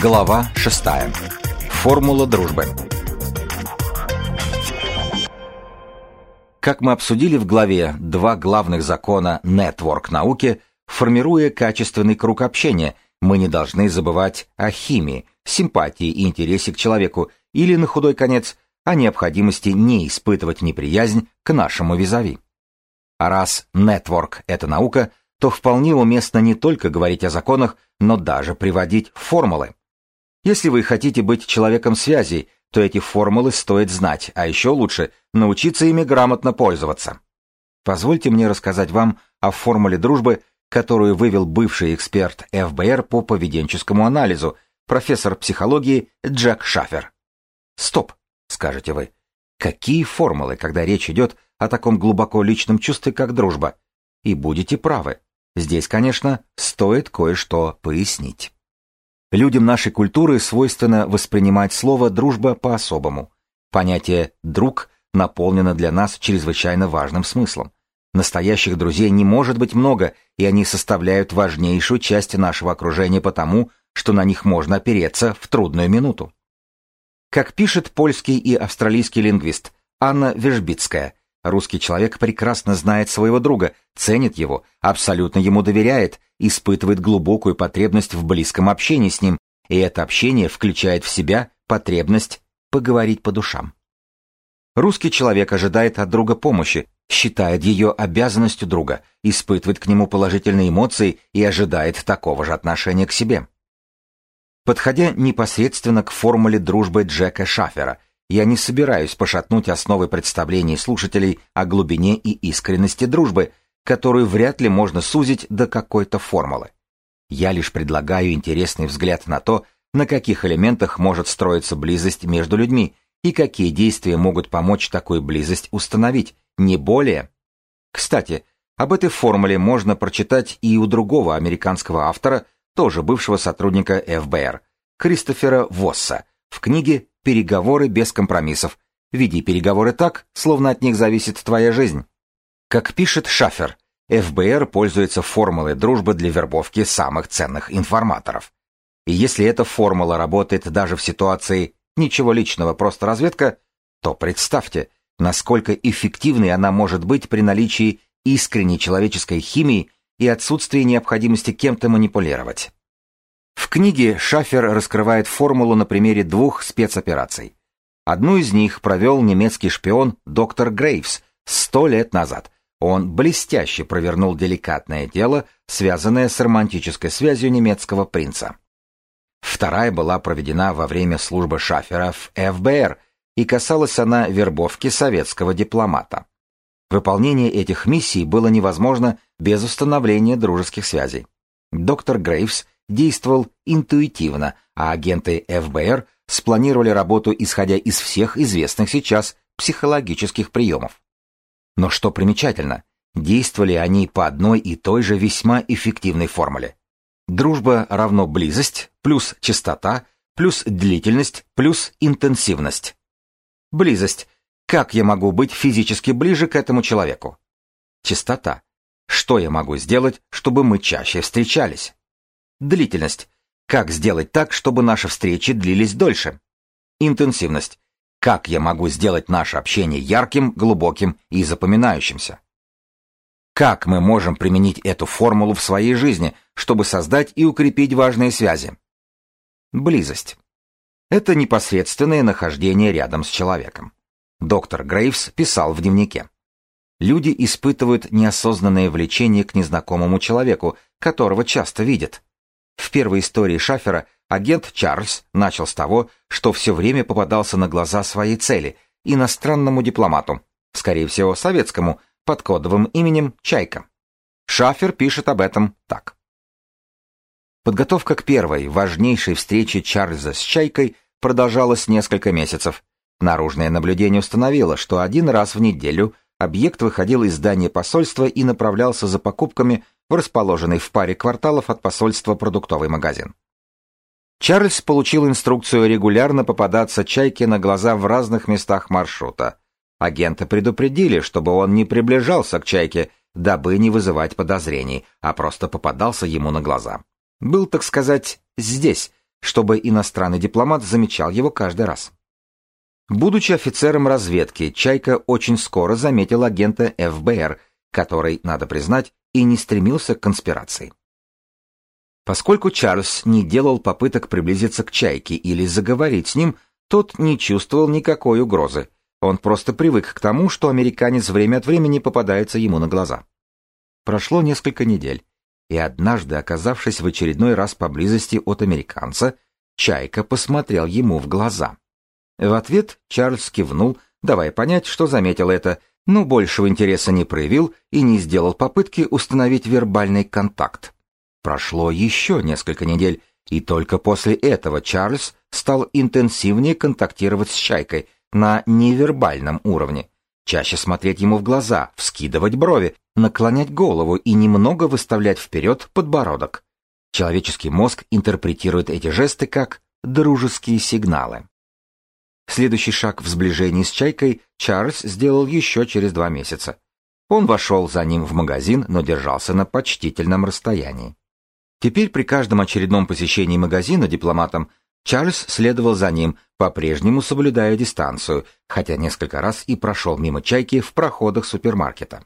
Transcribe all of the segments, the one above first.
Глава 6. Формула дружбы. Как мы обсудили в главе «Два главных закона нетворк науки», формируя качественный круг общения, мы не должны забывать о химии, симпатии и интересе к человеку или, на худой конец, о необходимости не испытывать неприязнь к нашему визави. А раз нетворк — это наука, то вполне уместно не только говорить о законах, но даже приводить формулы. Если вы хотите быть человеком связей, то эти формулы стоит знать, а еще лучше научиться ими грамотно пользоваться. Позвольте мне рассказать вам о формуле дружбы, которую вывел бывший эксперт ФБР по поведенческому анализу, профессор психологии Джек Шафер. Стоп, скажете вы. Какие формулы, когда речь идет о таком глубоко личном чувстве, как дружба? И будете правы. Здесь, конечно, стоит кое-что пояснить. Людям нашей культуры свойственно воспринимать слово «дружба» по-особому. Понятие «друг» наполнено для нас чрезвычайно важным смыслом. Настоящих друзей не может быть много, и они составляют важнейшую часть нашего окружения потому, что на них можно опереться в трудную минуту. Как пишет польский и австралийский лингвист Анна Вежбицкая, русский человек прекрасно знает своего друга, ценит его, абсолютно ему доверяет, испытывает глубокую потребность в близком общении с ним, и это общение включает в себя потребность поговорить по душам. Русский человек ожидает от друга помощи, считает ее обязанностью друга, испытывает к нему положительные эмоции и ожидает такого же отношения к себе. Подходя непосредственно к формуле дружбы Джека Шафера, я не собираюсь пошатнуть основы представлений слушателей о глубине и искренности дружбы, которую вряд ли можно сузить до какой-то формулы. Я лишь предлагаю интересный взгляд на то, на каких элементах может строиться близость между людьми и какие действия могут помочь такую близость установить, не более. Кстати, об этой формуле можно прочитать и у другого американского автора, тоже бывшего сотрудника ФБР, Кристофера Восса, в книге «Переговоры без компромиссов». Веди переговоры так, словно от них зависит твоя жизнь. Как пишет Шафер, ФБР пользуется формулой дружбы для вербовки самых ценных информаторов. И если эта формула работает даже в ситуации «ничего личного, просто разведка», то представьте, насколько эффективной она может быть при наличии искренней человеческой химии и отсутствии необходимости кем-то манипулировать. В книге Шафер раскрывает формулу на примере двух спецопераций. Одну из них провел немецкий шпион доктор Грейвс сто лет назад – он блестяще провернул деликатное дело, связанное с романтической связью немецкого принца. Вторая была проведена во время службы Шафера в ФБР, и касалась она вербовки советского дипломата. Выполнение этих миссий было невозможно без установления дружеских связей. Доктор Грейвс действовал интуитивно, а агенты ФБР спланировали работу, исходя из всех известных сейчас психологических приемов. Но что примечательно, действовали они по одной и той же весьма эффективной формуле. Дружба равно близость, плюс частота, плюс длительность, плюс интенсивность. Близость. Как я могу быть физически ближе к этому человеку? Частота. Что я могу сделать, чтобы мы чаще встречались? Длительность. Как сделать так, чтобы наши встречи длились дольше? Интенсивность. Как я могу сделать наше общение ярким, глубоким и запоминающимся? Как мы можем применить эту формулу в своей жизни, чтобы создать и укрепить важные связи? Близость. Это непосредственное нахождение рядом с человеком. Доктор Грейвс писал в дневнике. Люди испытывают неосознанное влечение к незнакомому человеку, которого часто видят. В первой истории Шафера Агент Чарльз начал с того, что все время попадался на глаза своей цели, иностранному дипломату, скорее всего, советскому, под кодовым именем Чайка. Шафер пишет об этом так. Подготовка к первой, важнейшей встрече Чарльза с Чайкой продолжалась несколько месяцев. Наружное наблюдение установило, что один раз в неделю объект выходил из здания посольства и направлялся за покупками в расположенный в паре кварталов от посольства продуктовый магазин. Чарльз получил инструкцию регулярно попадаться Чайке на глаза в разных местах маршрута. Агенты предупредили, чтобы он не приближался к Чайке, дабы не вызывать подозрений, а просто попадался ему на глаза. Был, так сказать, здесь, чтобы иностранный дипломат замечал его каждый раз. Будучи офицером разведки, Чайка очень скоро заметил агента ФБР, который, надо признать, и не стремился к конспирации. Поскольку Чарльз не делал попыток приблизиться к Чайке или заговорить с ним, тот не чувствовал никакой угрозы. Он просто привык к тому, что американец время от времени попадается ему на глаза. Прошло несколько недель, и однажды, оказавшись в очередной раз поблизости от американца, Чайка посмотрел ему в глаза. В ответ Чарльз кивнул, давая понять, что заметил это, но большего интереса не проявил и не сделал попытки установить вербальный контакт. Прошло еще несколько недель, и только после этого Чарльз стал интенсивнее контактировать с Чайкой на невербальном уровне, чаще смотреть ему в глаза, вскидывать брови, наклонять голову и немного выставлять вперед подбородок. Человеческий мозг интерпретирует эти жесты как дружеские сигналы. Следующий шаг в сближении с Чайкой Чарльз сделал еще через два месяца. Он вошел за ним в магазин, но держался на почтительном расстоянии. Теперь при каждом очередном посещении магазина дипломатом Чарльз следовал за ним, по-прежнему соблюдая дистанцию, хотя несколько раз и прошел мимо Чайки в проходах супермаркета.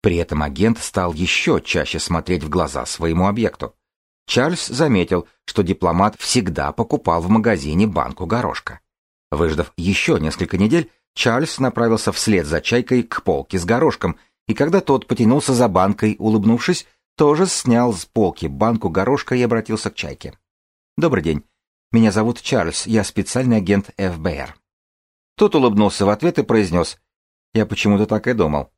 При этом агент стал еще чаще смотреть в глаза своему объекту. Чарльз заметил, что дипломат всегда покупал в магазине банку горошка. Выждав еще несколько недель, Чарльз направился вслед за чайкой к полке с горошком, и когда тот потянулся за банкой, улыбнувшись, тоже снял с полки банку горошка и обратился к чайке. «Добрый день. Меня зовут Чарльз, я специальный агент ФБР». Тот улыбнулся в ответ и произнес «Я почему-то так и думал».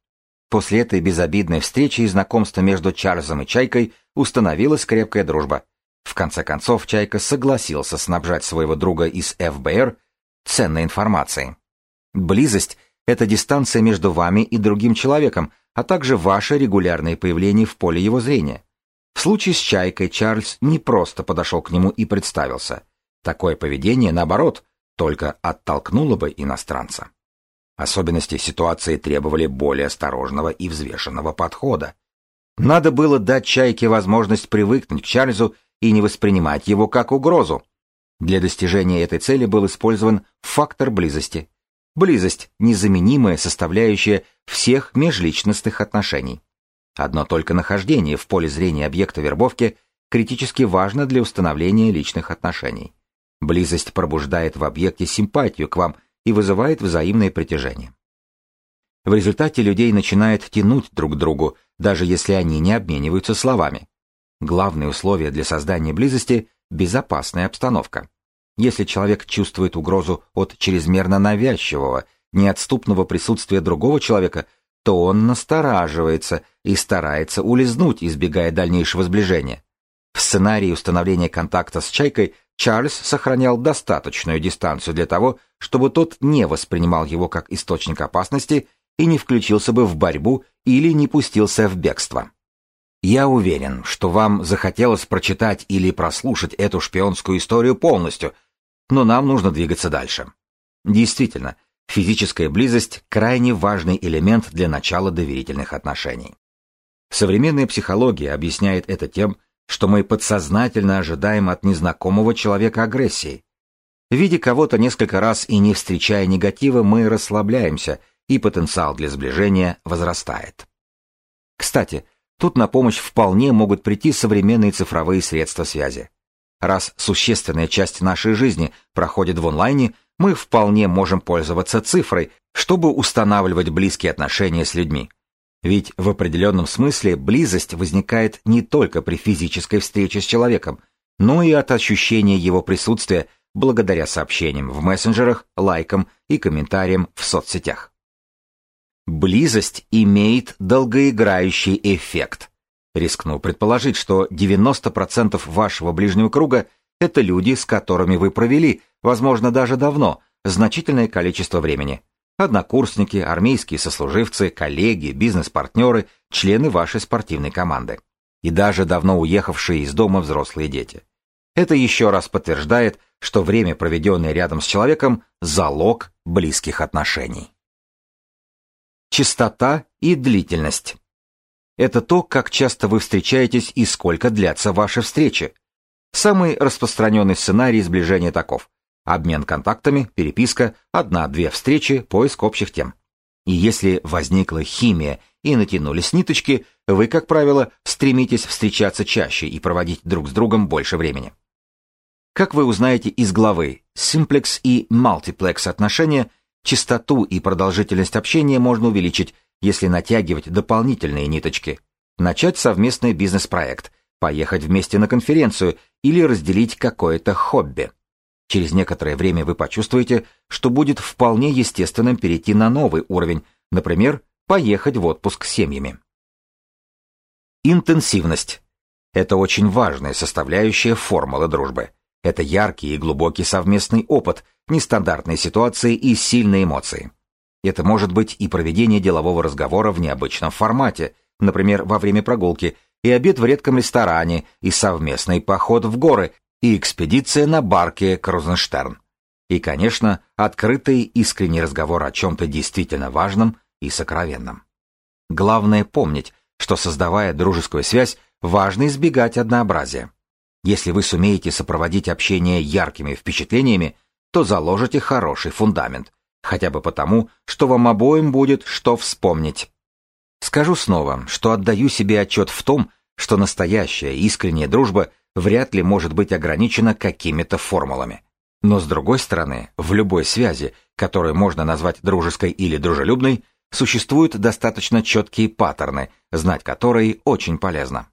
После этой безобидной встречи и знакомства между Чарльзом и Чайкой установилась крепкая дружба. В конце концов, Чайка согласился снабжать своего друга из ФБР ценной информацией. Близость — это дистанция между вами и другим человеком, а также ваше регулярное появление в поле его зрения. В случае с Чайкой Чарльз не просто подошел к нему и представился. Такое поведение, наоборот, только оттолкнуло бы иностранца. Особенности ситуации требовали более осторожного и взвешенного подхода. Надо было дать Чайке возможность привыкнуть к Чарльзу и не воспринимать его как угрозу. Для достижения этой цели был использован фактор близости. Близость – незаменимая составляющая всех межличностных отношений. Одно только нахождение в поле зрения объекта вербовки критически важно для установления личных отношений. Близость пробуждает в объекте симпатию к вам и вызывает взаимное притяжение. В результате людей начинает тянуть друг к другу, даже если они не обмениваются словами. Главное условие для создания близости безопасная обстановка. Если человек чувствует угрозу от чрезмерно навязчивого, неотступного присутствия другого человека, то он настораживается и старается улизнуть, избегая дальнейшего сближения. В сценарии установления контакта с Чайкой Чарльз сохранял достаточную дистанцию для того, чтобы тот не воспринимал его как источник опасности и не включился бы в борьбу или не пустился в бегство. Я уверен, что вам захотелось прочитать или прослушать эту шпионскую историю полностью, но нам нужно двигаться дальше. Действительно, физическая близость – крайне важный элемент для начала доверительных отношений. Современная психология объясняет это тем, что мы подсознательно ожидаем от незнакомого человека агрессии. Видя кого-то несколько раз и не встречая негатива, мы расслабляемся, и потенциал для сближения возрастает. Кстати, Тут на помощь вполне могут прийти современные цифровые средства связи. Раз существенная часть нашей жизни проходит в онлайне, мы вполне можем пользоваться цифрой, чтобы устанавливать близкие отношения с людьми. Ведь в определенном смысле близость возникает не только при физической встрече с человеком, но и от ощущения его присутствия благодаря сообщениям в мессенджерах, лайкам и комментариям в соцсетях. Близость имеет долгоиграющий эффект. Рискну предположить, что 90% вашего ближнего круга – это люди, с которыми вы провели, возможно, даже давно, значительное количество времени. Однокурсники, армейские сослуживцы, коллеги, бизнес-партнеры, члены вашей спортивной команды. И даже давно уехавшие из дома взрослые дети. Это еще раз подтверждает, что время, проведенное рядом с человеком – залог близких отношений. Частота и длительность. Это то, как часто вы встречаетесь и сколько длятся ваши встречи. Самый распространенный сценарий сближения таков. Обмен контактами, переписка, одна-две встречи, поиск общих тем. И если возникла химия и натянулись ниточки, вы, как правило, стремитесь встречаться чаще и проводить друг с другом больше времени. Как вы узнаете из главы «Simplex и Multiplex отношения», частоту и продолжительность общения можно увеличить, если натягивать дополнительные ниточки. Начать совместный бизнес-проект, поехать вместе на конференцию или разделить какое-то хобби. Через некоторое время вы почувствуете, что будет вполне естественным перейти на новый уровень, например, поехать в отпуск с семьями. Интенсивность. Это очень важная составляющая формулы дружбы. Это яркий и глубокий совместный опыт, нестандартные ситуации и сильные эмоции. Это может быть и проведение делового разговора в необычном формате, например, во время прогулки, и обед в редком ресторане, и совместный поход в горы, и экспедиция на барке Крузенштерн. И, конечно, открытый искренний разговор о чем-то действительно важном и сокровенном. Главное помнить, что создавая дружескую связь, важно избегать однообразия. Если вы сумеете сопроводить общение яркими впечатлениями, то заложите хороший фундамент, хотя бы потому, что вам обоим будет что вспомнить. Скажу снова, что отдаю себе отчет в том, что настоящая искренняя дружба вряд ли может быть ограничена какими-то формулами. Но с другой стороны, в любой связи, которую можно назвать дружеской или дружелюбной, существуют достаточно четкие паттерны, знать которые очень полезно.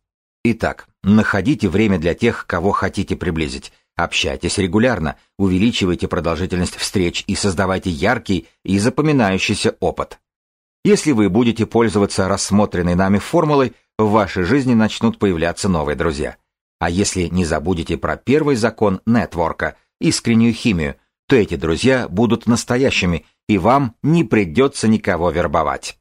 Итак, находите время для тех, кого хотите приблизить, общайтесь регулярно, увеличивайте продолжительность встреч и создавайте яркий и запоминающийся опыт. Если вы будете пользоваться рассмотренной нами формулой, в вашей жизни начнут появляться новые друзья. А если не забудете про первый закон нетворка, искреннюю химию, то эти друзья будут настоящими, и вам не придется никого вербовать.